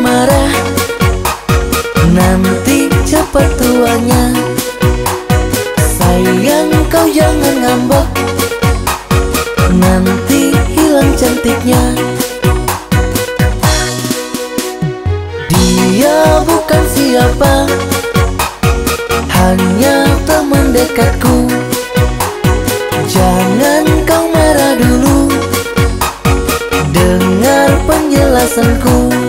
marah. Nanti cepat tuanya? Sayang kau jangan ngambek. Nanti hilang cantiknya. Dia bukan siapa. Hanya teman dekatku. Jangan kau marah dulu. Dengar penjelasanku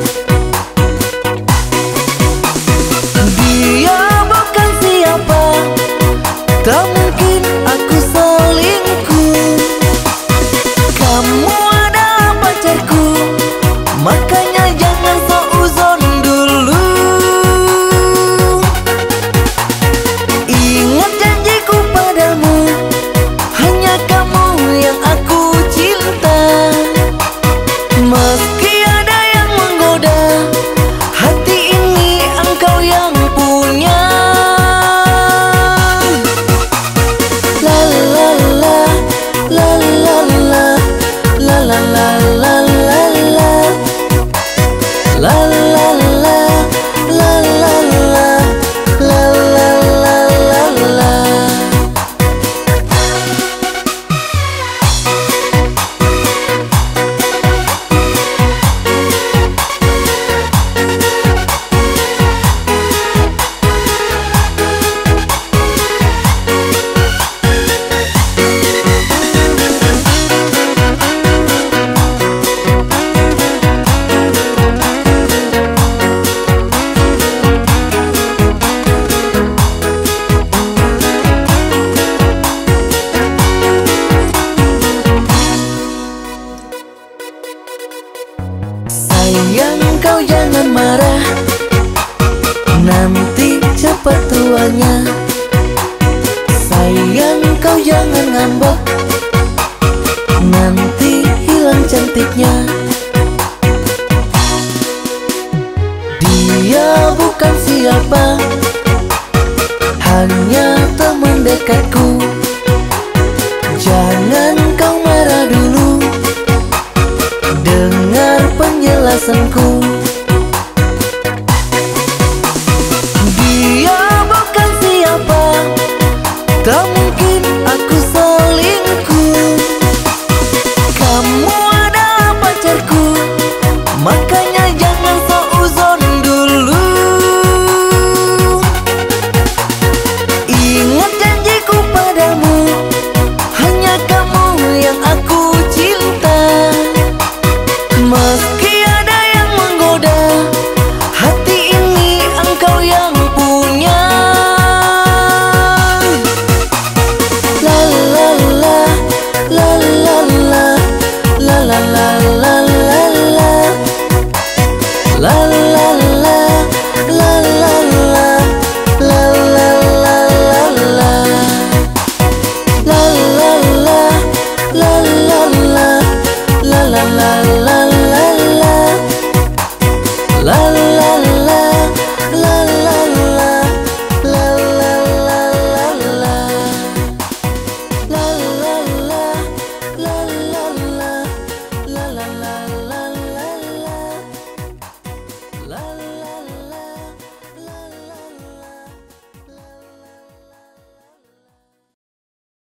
Мамака Follow marah. Nanti cepat tuanya. Sayang kau jangan ngambek. Nanti hilang cantiknya. Dia bukan siapa. Hanya teman dekatku